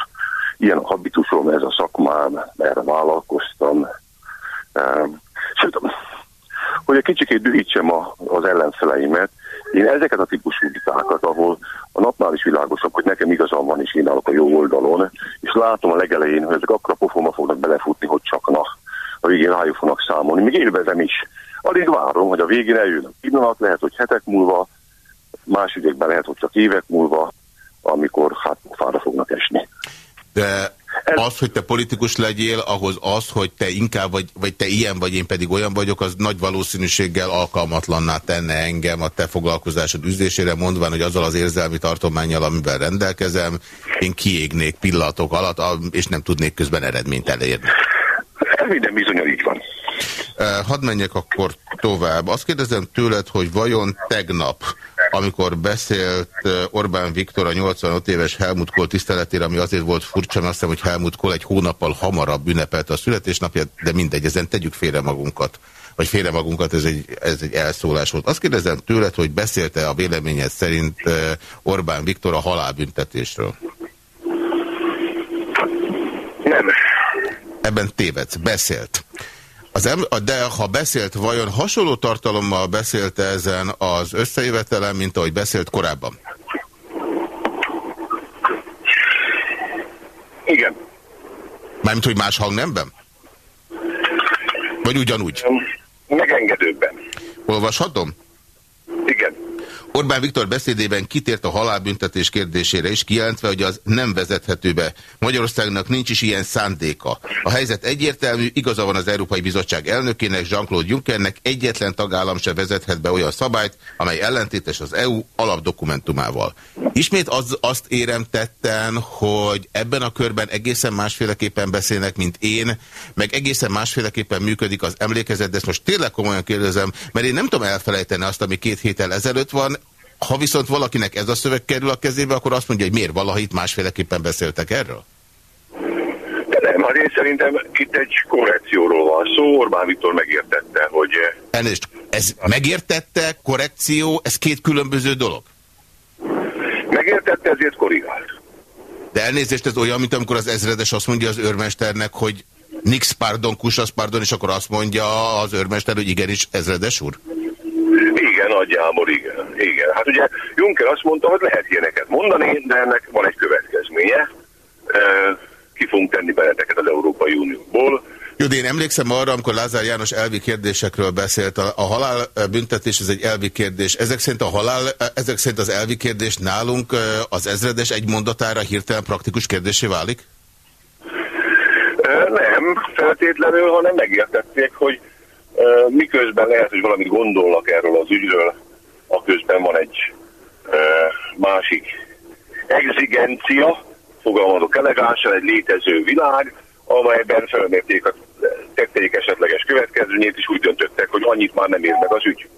Ilyen a habitusom, ez a szakmám, erre vállalkoztam. Sőt, hogy egy kicsikét dühítsem a, az ellenfeleimet, én ezeket a típusú vitákat, ahol a napnál is világosabb, hogy nekem igazam van, és én állok a jó oldalon, és látom a legelején, hogy ezek akkora pofoma fognak belefutni, hogy csak na, a végén rájuk fognak számolni. Még élvezem is. Alig várom, hogy a végén eljön a pillanat, lehet, hogy hetek múlva, más ügyekben lehet, hogy csak évek múlva, amikor hát fára fognak esni. De az, hogy te politikus legyél, ahhoz az, hogy te inkább vagy, vagy te ilyen vagy, én pedig olyan vagyok, az nagy valószínűséggel alkalmatlanná tenne engem a te foglalkozásod üzésére, mondván, hogy azzal az érzelmi tartományjal, amivel rendelkezem, én kiégnék pillanatok alatt, és nem tudnék közben eredményt elérni. Minden bizonyal így van. Hadd menjek akkor tovább. Azt kérdezem tőled, hogy vajon tegnap, amikor beszélt Orbán Viktor a 85 éves Helmut Kohl tiszteletére, ami azért volt furcsa, mert azt hiszem, hogy Helmut Kohl egy hónappal hamarabb ünnepelte a születésnapját, de mindegy, ezen tegyük félre magunkat. Vagy félre magunkat, ez egy, ez egy elszólás volt. Azt kérdezem tőled, hogy beszélte a véleményed szerint Orbán Viktor a halálbüntetésről? Nem. Ebben tévedsz. Beszélt. Az em, de ha beszélt, vajon hasonló tartalommal beszélte ezen az összejövetelen, mint ahogy beszélt korábban? Igen. Mármint, hogy más hangnemben? Vagy ugyanúgy? Megengedőbben. Olvashatom? Igen. Orbán Viktor beszédében kitért a halálbüntetés kérdésére is, kijelentve, hogy az nem vezethető be. Magyarországnak nincs is ilyen szándéka. A helyzet egyértelmű, igaza van az Európai Bizottság elnökének, Jean-Claude Junckernek, egyetlen tagállam se vezethet be olyan szabályt, amely ellentétes az EU alapdokumentumával. Ismét az, azt érem tetten, hogy ebben a körben egészen másféleképpen beszélnek, mint én, meg egészen másféleképpen működik az emlékezet, de ezt most tényleg komolyan kérdezem, mert én nem tudom elfelejteni azt, ami két héttel ezelőtt van, ha viszont valakinek ez a szöveg kerül a kezébe, akkor azt mondja, hogy miért valaha itt másféleképpen beszéltek erről? De nem, hát én szerintem itt egy korrekcióról van szó. Orbán Viktor megértette, hogy... Elnézést, ez megértette, korrekció, ez két különböző dolog? Megértette, ezért korrigált. De elnézést, ez olyan, mint amikor az ezredes azt mondja az őrmesternek, hogy nix pardon, kusasz pardon, és akkor azt mondja az őrmester, hogy igenis, ezredes úr? Nagyjából igen. igen. Hát ugye Juncker azt mondta, hogy lehet ilyeneket mondani, de ennek van egy következménye. Ki fogunk tenni benneteket az Európai Unióból. Jó, de én emlékszem arra, amikor Lázár János elvi kérdésekről beszélt. A, a halálbüntetés ez egy elvi kérdés. Ezek szerint, a halál, ezek szerint az elvi kérdés nálunk az ezredes egy mondatára hirtelen praktikus kérdésé válik? Nem feltétlenül, hanem megértették, hogy miközben lehet, hogy valamit gondolnak erről az ügyről, a közben van egy másik exigencia, fogalmazok elegánsan, egy létező világ, amelyben felmérték a tették esetleges következményét, és úgy döntöttek, hogy annyit már nem ér meg az ügy.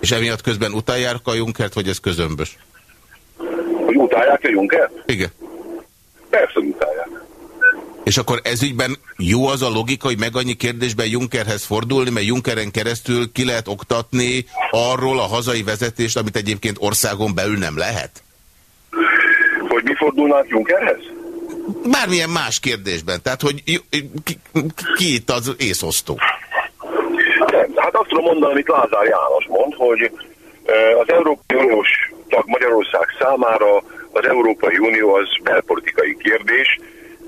És emiatt közben utálják a Junkert, vagy ez közömbös? Hogy utálják a Juncker? Igen. Persze utálják. És akkor ezügyben jó az a logika, hogy meg annyi kérdésben Junckerhez fordulni, mert Junckeren keresztül ki lehet oktatni arról a hazai vezetést, amit egyébként országon belül nem lehet? Hogy mi fordulnánk Junckerhez? Bármilyen más kérdésben. Tehát, hogy ki, ki, ki itt az észosztó? Nem, hát azt tudom mondani, amit Lázár János mond, hogy az Európai Uniós tag Magyarország számára az Európai Unió az belpolitikai kérdés,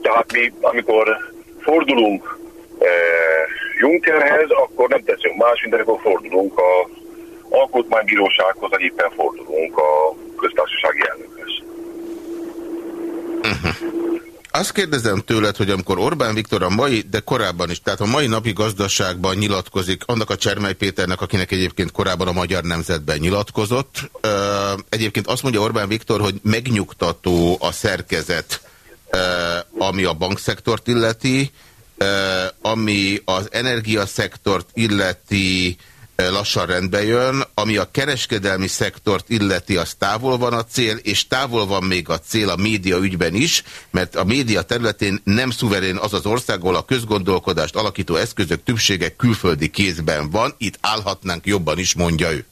tehát mi, amikor fordulunk e, Junckerhez, akkor nem teszünk más, mint amikor fordulunk a alkotmánybírósághoz, vagy éppen fordulunk a köztársasági elnökhöz. Uh <laughs> -huh. Azt kérdezem tőled, hogy amikor Orbán Viktor a mai, de korábban is, tehát a mai napi gazdaságban nyilatkozik, annak a Csermely Péternek, akinek egyébként korábban a Magyar Nemzetben nyilatkozott. Egyébként azt mondja Orbán Viktor, hogy megnyugtató a szerkezet, ami a bankszektort illeti, ami az energiaszektort illeti, lassan rendbe jön, ami a kereskedelmi szektort illeti, az távol van a cél, és távol van még a cél a média ügyben is, mert a média területén nem szuverén az az ország, ahol a közgondolkodást alakító eszközök többsége külföldi kézben van, itt állhatnánk jobban is, mondja ő.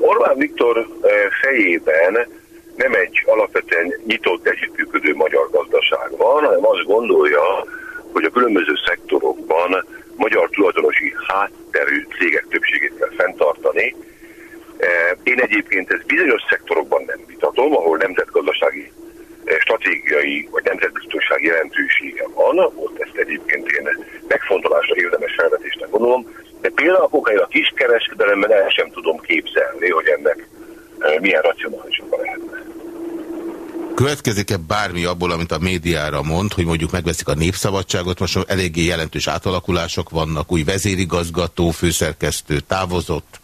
Orbán Viktor fejében nem egy alapvetően nyitott együttműködő magyar gazdaság van, hanem azt gondolja, hogy a különböző szektorokban magyar tulajdonosi hátterű cégek többségét kell fenntartani. E, én egyébként ez bizonyos szektorokban nem vitatom, ahol nemzetgazdasági e, stratégiai vagy nemzetbiztonsági jelentősége van, ott ezt egyébként én megfontolásra érdemes felvetésnek gondolom, de például a kiskereskedelemben el sem tudom képzelni, hogy ennek e, milyen racionális lehetne. Következik-e bármi abból, amit a médiára mond, hogy mondjuk megveszik a népszabadságot, most eléggé jelentős átalakulások vannak, új vezérigazgató, főszerkesztő távozott,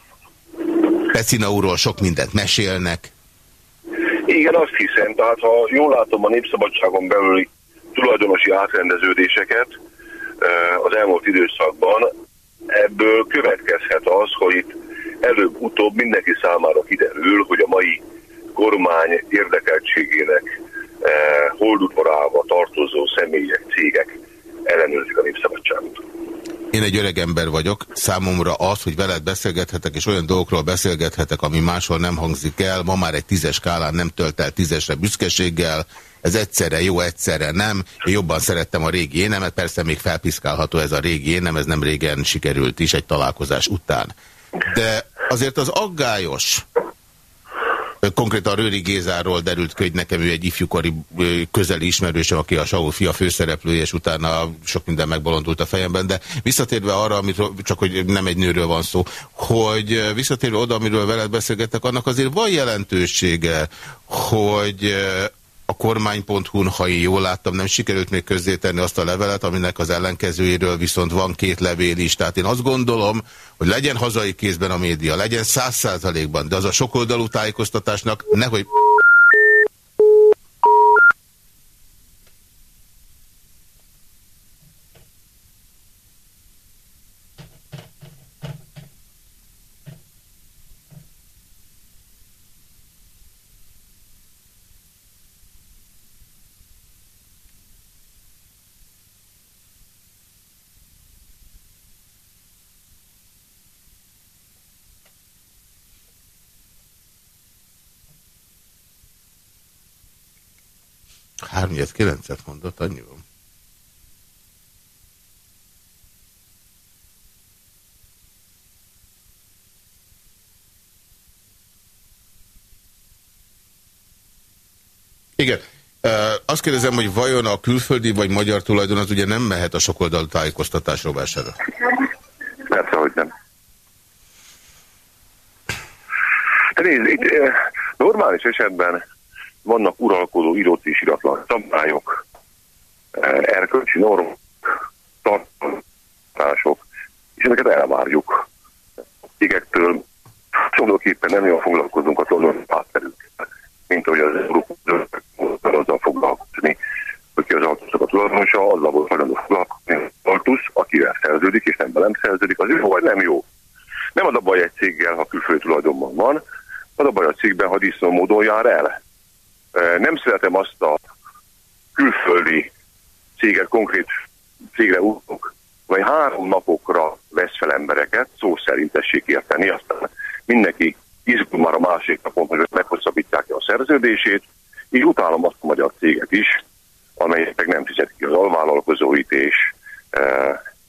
Pecina úrról sok mindent mesélnek. Igen, azt hiszem, tehát ha jól látom a népszabadságon belüli tulajdonosi átrendeződéseket eh, az elmúlt időszakban, ebből következhet az, hogy itt előbb-utóbb mindenki számára kiderül, hogy a mai kormány érdekeltségének eh, holdudvarába tartozó személyek, cégek ellenőrzik a népszabadságot. Én egy öreg ember vagyok, számomra az, hogy veled beszélgethetek, és olyan dolgokról beszélgethetek, ami máshol nem hangzik el, ma már egy tízes skálán nem tölt el tízesre büszkeséggel, ez egyszerre jó, egyszerre nem. Én jobban szerettem a régi énemet, persze még felpiszkálható ez a régi énem, ez nem régen sikerült is egy találkozás után. De azért az aggályos, Konkrétan Rőri Gézáról derült ki, hogy nekem ő egy ifjúkori közeli ismerősöm, aki a Saul fia főszereplője, és utána sok minden megbolondult a fejemben, de visszatérve arra, amit, csak hogy nem egy nőről van szó, hogy visszatérve oda, amiről veled beszélgettek, annak azért van jelentősége, hogy a kormány.hu-n, ha én jól láttam, nem sikerült még közzétenni azt a levelet, aminek az ellenkezőjéről viszont van két levél is. Tehát én azt gondolom, hogy legyen hazai kézben a média, legyen száz százalékban, de az a sokoldalú tájékoztatásnak nehogy... Háromnyed kilencet mondott, annyi van. Igen. Azt kérdezem, hogy vajon a külföldi vagy magyar tulajdon az ugye nem mehet a sokoldalú tájékoztatás rovására? Persze, hogy nem. Nézd, itt normális esetben vannak uralkodó írott és iratlan szabályok, eh, erkölcsi normák, tartások, és ezeket elvárjuk cégektől. Tulajdonképpen nem olyan foglalkozunk a tulajdon hátterükkel, mint hogy az Európai azzal foglalkozni, hogy ki az autószak a tulajdonosa, azzal volt hajlandó foglalkozni, autósz, akivel szerződik, és nem velem szerződik, az jó vagy nem jó. Nem az a baj egy céggel, ha külföldi tulajdonban van, az a baj a cikkben, ha disznó módon jár el. Nem szeretem azt a külföldi céget, konkrét cégre útunk, vagy három napokra vesz fel embereket, szó szerint tessék érteni, aztán mindenki izgul már a másik napon, hogy meghosszabbítják a szerződését, és utálom azt a magyar céget is, amelyek nem fizetik ki az alvállalkozóit, és e,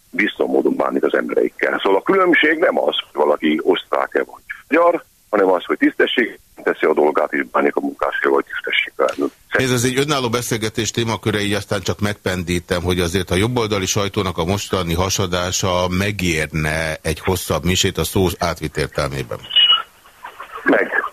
biztos módon bánni az embereikkel. Szóval a különbség nem az, hogy valaki osztrák-e vagy magyar, hanem az, hogy tisztesség teszi a dolgát, és bánik a vagy tisztességtelenül. Ez az egy önálló beszélgetés témaköre, így aztán csak megpendítem, hogy azért a jobboldali sajtónak a mostani hasadása megérne egy hosszabb misét a szó átvit értelmében. Meg.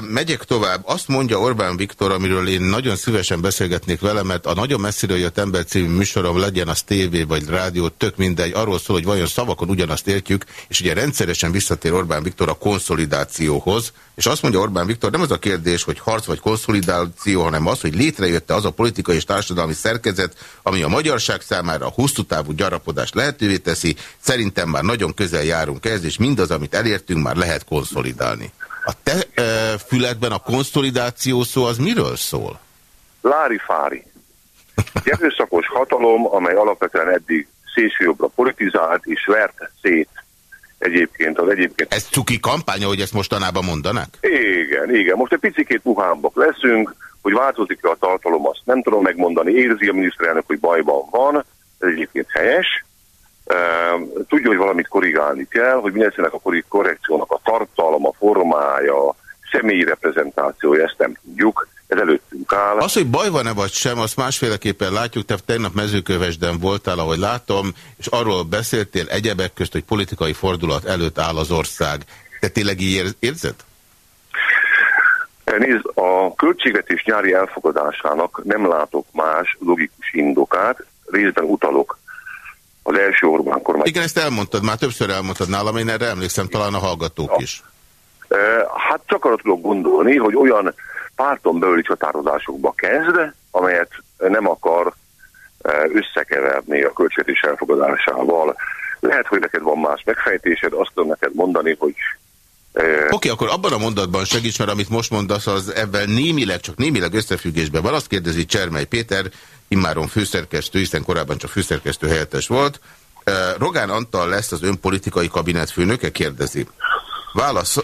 Megyek tovább. Azt mondja Orbán Viktor, amiről én nagyon szívesen beszélgetnék vele, mert a Nagyon messziről jött ember című műsorom, legyen az tévé vagy rádió, tök mindegy, arról szól, hogy vajon szavakon ugyanazt értjük, és ugye rendszeresen visszatér Orbán Viktor a konszolidációhoz, és azt mondja Orbán Viktor, nem az a kérdés, hogy harc vagy konszolidáció, hanem az, hogy létrejötte az a politikai és társadalmi szerkezet, ami a magyarság számára a hosszú távú gyarapodást lehetővé teszi. Szerintem már nagyon közel járunk ehhez, és mindaz, amit elértünk, már lehet konszolidálni. A te e, füledben a konszolidáció szó az miről szól? Lári-fári. Erőszakos hatalom, amely alapvetően eddig szélsőjobbra politizált és vert szét egyébként az egyébként... Ez cuki kampánya, hogy ezt mostanában mondanak? Igen, igen. Most egy picikét puhámbak leszünk, hogy változik-e a tartalom, azt nem tudom megmondani. Érzi a miniszterelnök, hogy bajban van, ez egyébként helyes. Tudja, hogy valamit korrigálni kell, hogy mi a korrekciónak a tartalma, formája, személyi reprezentációja, ezt nem tudjuk, ez előttünk áll. Az, hogy baj van-e vagy sem, azt másféleképpen látjuk, te tegnap mezőkövesden voltál, ahogy látom, és arról beszéltél egyebek közt, hogy politikai fordulat előtt áll az ország. Te tényleg így érzed? Nézd, a költségvetés nyári elfogadásának nem látok más logikus indokát, részben utalok az első Orbán kormány. Igen, ezt elmondtad, már többször elmondtad nálam, én erre emlékszem, talán a hallgatók ja. is. Hát csak arra tudok gondolni, hogy olyan párton belüli csatározásokba kezd, amelyet nem akar összekeverni a költségvetés elfogadásával. Lehet, hogy neked van más megfejtésed, azt tudom neked mondani, hogy Oké, okay, akkor abban a mondatban segíts, mert amit most mondasz, az ebben némileg, csak némileg összefüggésben van. Azt kérdezi Csermely Péter, immáron főszerkesztő, hiszen korábban csak főszerkesztő helyettes volt. Rogán Antal lesz az önpolitikai kabinet főnöke, kérdezi. Válasz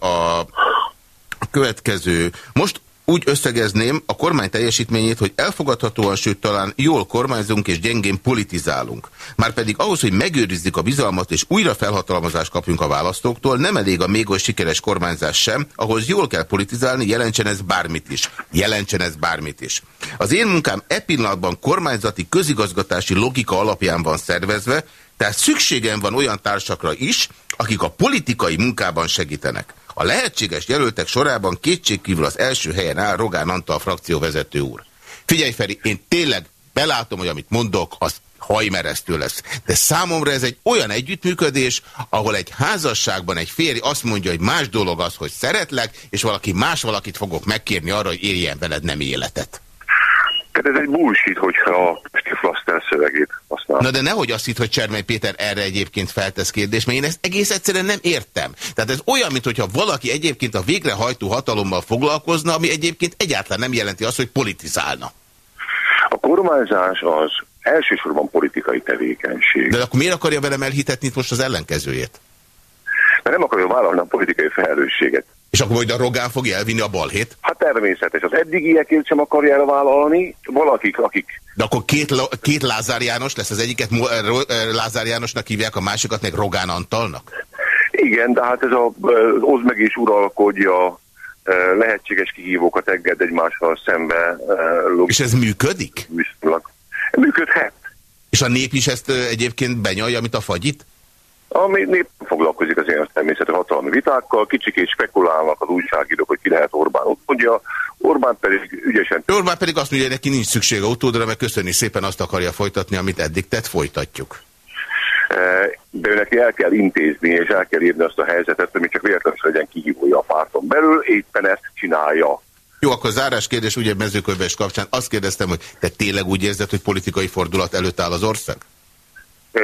a következő. Most úgy összegezném a kormány teljesítményét, hogy elfogadhatóan, sőt talán jól kormányzunk és gyengén politizálunk. Márpedig ahhoz, hogy megőrizzük a bizalmat és újra felhatalmazást kapjunk a választóktól, nem elég a még oly sikeres kormányzás sem, ahhoz jól kell politizálni, jelentsen ez bármit is. Jelentsen ez bármit is. Az én munkám e pillanatban kormányzati közigazgatási logika alapján van szervezve, tehát szükségem van olyan társakra is, akik a politikai munkában segítenek. A lehetséges jelöltek sorában kétségkívül az első helyen áll Rogán Antal frakcióvezető úr. Figyelj Feri, én tényleg belátom, hogy amit mondok, az hajmeresztő lesz. De számomra ez egy olyan együttműködés, ahol egy házasságban egy férj azt mondja, hogy más dolog az, hogy szeretlek, és valaki más valakit fogok megkérni arra, hogy érjen veled nem életet. Tehát ez egy bullshit, hogyha a Flaster szövegét használ. Na de nehogy azt hitt, hogy Csermely Péter erre egyébként feltesz kérdés, mert én ezt egész egyszerűen nem értem. Tehát ez olyan, mintha valaki egyébként a végrehajtó hatalommal foglalkozna, ami egyébként egyáltalán nem jelenti azt, hogy politizálna. A kormányzás az elsősorban politikai tevékenység. De akkor miért akarja velem elhitetni most az ellenkezőjét? Mert nem akarja vállalni a politikai felelősséget. És akkor majd a Rogán fogja elvinni a balhét? Hát természetes. Az eddigiekért sem akarja elvállalni. Valakik, akik... De akkor két, két Lázár János lesz, az egyiket Lázár Jánosnak hívják, a másikat meg Rogán Antalnak? Igen, de hát ez a oz meg is uralkodja, lehetséges kihívókat enged egymással szembe. És ez működik? Viszonylag. Működhet. És a nép is ezt egyébként benyalja, mint a fagyit? Ami nép foglalkozik az ilyen természetű hatalmi vitákkal, kicsikét spekulálnak az újságírók, hogy ki lehet Orbán mondja, Orbán pedig ügyesen... Orbán pedig azt mondja, hogy neki nincs szüksége utódra, mert köszönni szépen azt akarja folytatni, amit eddig tett, folytatjuk. E, de őnek el kell intézni, és el kell írni azt a helyzetet, hogy csak véletlenül legyen kihívója a párton belül, éppen ezt csinálja. Jó, akkor zárás kérdés, ugye mezőkönyves kapcsán azt kérdeztem, hogy te tényleg úgy érzed, hogy politikai fordulat előtt áll az ország?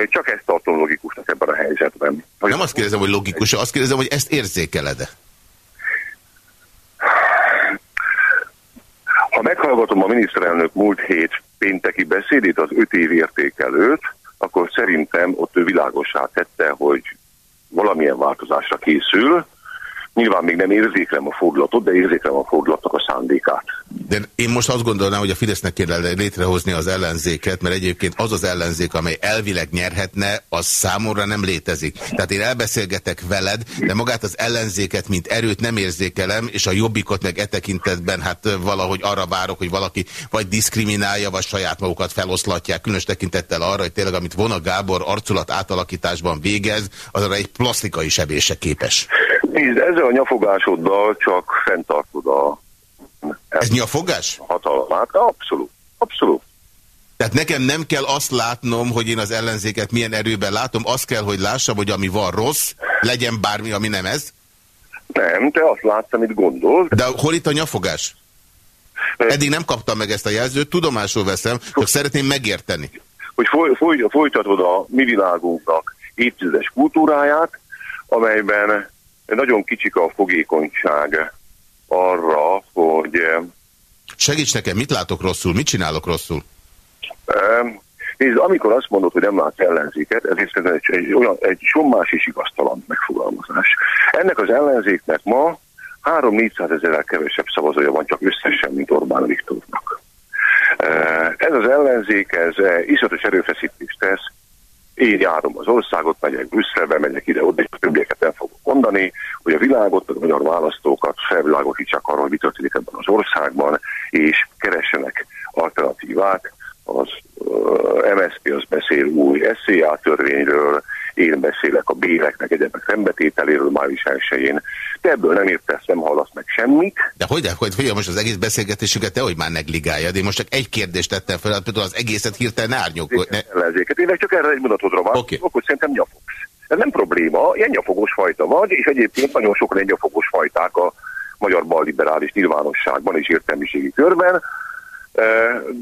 Csak ezt tartom logikusnak ebben a helyzetben. Hogy nem azt kérdezem, hogy logikus, azt kérdezem, hogy ezt érzékeled-e? Ha meghallgatom a miniszterelnök múlt hét pénteki beszédét az öt év értékelőt, akkor szerintem ott ő világosá tette, hogy valamilyen változásra készül, Nyilván még nem érzékelem a fordulatot, de érzékelem a fordulatnak a szándékát. De én most azt gondolnám, hogy a Fidesznek kéne létrehozni az ellenzéket, mert egyébként az az ellenzék, amely elvileg nyerhetne, az számomra nem létezik. Tehát én elbeszélgetek veled, de magát az ellenzéket, mint erőt nem érzékelem, és a jobbikot meg e tekintetben hát valahogy arra várok, hogy valaki vagy diszkriminálja, vagy saját magukat feloszlatják, különös tekintettel arra, hogy tényleg amit Vona Gábor arculat átalakításban végez, az arra egy plastikai sebése képes. Nézd, ezzel a nyafogásoddal csak fenntartod a... Ez nyafogás? Hatalmát, abszolút, abszolút. Tehát nekem nem kell azt látnom, hogy én az ellenzéket milyen erőben látom, azt kell, hogy lássam, hogy ami van rossz, legyen bármi, ami nem ez? Nem, te azt látsz, amit gondolsz. De hol itt a nyafogás? Eddig nem kaptam meg ezt a jelzőt, tudomásul veszem, csak szeretném megérteni. Hogy foly, foly, folytatod a mi világunknak évtizedes kultúráját, amelyben nagyon kicsik a fogékonyság arra, hogy... Eh, Segíts nekem, mit látok rosszul? Mit csinálok rosszul? Nézd, amikor azt mondod, hogy nem látsz ellenzéket, ez egy, egy, olyan, egy sommás és igaztalan megfogalmazás. Ennek az ellenzéknek ma 3-400 ezerrel kevesebb szavazója van csak összesen, mint Orbán Viktornak. Ez az ellenzék, ez eh, iszatos erőfeszítést tesz, én járom az országot, megyek Brüsszelbe, megyek ide-oda, és a többieket el fogok mondani, hogy a világot, a magyar választókat felvilágosítsák arról, mi történik ebben az országban, és keressenek alternatívát. Az uh, MSZP az beszél új SZIA törvényről, én beszélek a béleknek egyebek szembetételéről május 1-én. Te ebből nem értesz, nem hallasz meg semmit. De hogy, hogy figyelj, most az egész beszélgetésünket te hogy már negligáljad. Én most csak egy kérdést tettem fel, hát például az egészet hirtelen árnyok. Ne... Én csak erre egy mondatodra van, okay. akkor szerintem nyafogsz. Ez nem probléma, ilyen nyafogós fajta vagy, és egyébként nagyon sokan egy nyafogós fajták a magyar balliberális nyilvánosságban és értelmiségi körben,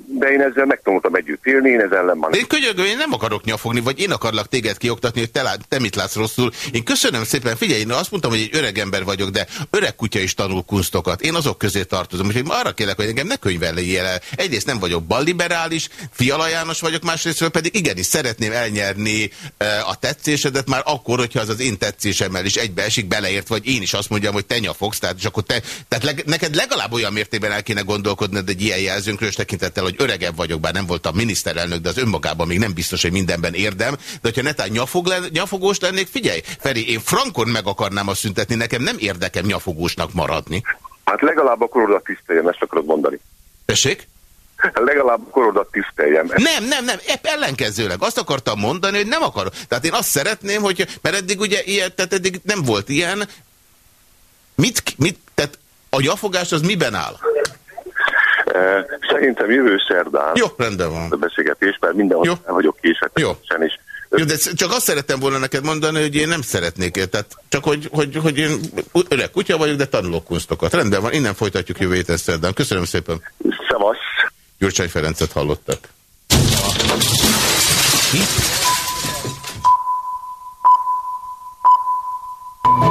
de én ezzel megtanultam együtt élni, én ezzel nem Én könyörgöm, én nem akarok nyafogni, vagy én akarlak téged kioktatni, hogy te, lát, te mit látsz rosszul. Én köszönöm szépen, figyelj, én azt mondtam, hogy egy öreg ember vagyok, de öreg kutya is tanul kunstokat. Én azok közé tartozom, úgyhogy arra kérlek, hogy engem ne könyveljél el. Egyrészt nem vagyok balliberális, Fiala János vagyok, másrészt pedig igenis szeretném elnyerni a tetszésedet már akkor, hogyha az az én tetszésemmel is egybeesik, beleért, vagy én is azt mondjam, hogy te nyafogsz, tehát, és akkor te, tehát leg, neked legalább olyan mértékben el kéne gondolkodnod egy ilyen jelzőn, különös tekintettel, hogy öregebb vagyok, bár nem voltam miniszterelnök, de az önmagában még nem biztos, hogy mindenben érdem. De hogyha netán nyafog len, nyafogós lennék, figyelj, Feri, én frankon meg akarnám azt szüntetni, nekem nem érdekem nyafogósnak maradni. Hát legalább a korodat tiszteljem, ezt akarod mondani. Tessék? Legalább a korodat tiszteljem. Nem, nem, nem, épp ellenkezőleg. Azt akartam mondani, hogy nem akarok. Tehát én azt szeretném, hogy, mert eddig ugye ilyen, tehát eddig nem volt ilyen. Mit, mit, tehát a nyafogás az miben áll? Szerintem jövő szerdán Jó, rendben van. a beszélgetés, mert mindenhol Jó. el vagyok. Jó. Is. Jó, de csak azt szerettem volna neked mondani, hogy én nem szeretnék, tehát csak hogy, hogy, hogy én öreg kutya vagyok, de tanulok kunstokat. Rendben van, innen folytatjuk jövő héten szerdán. Köszönöm szépen. Szevasz. Gyurcsány Ferencet hallottak.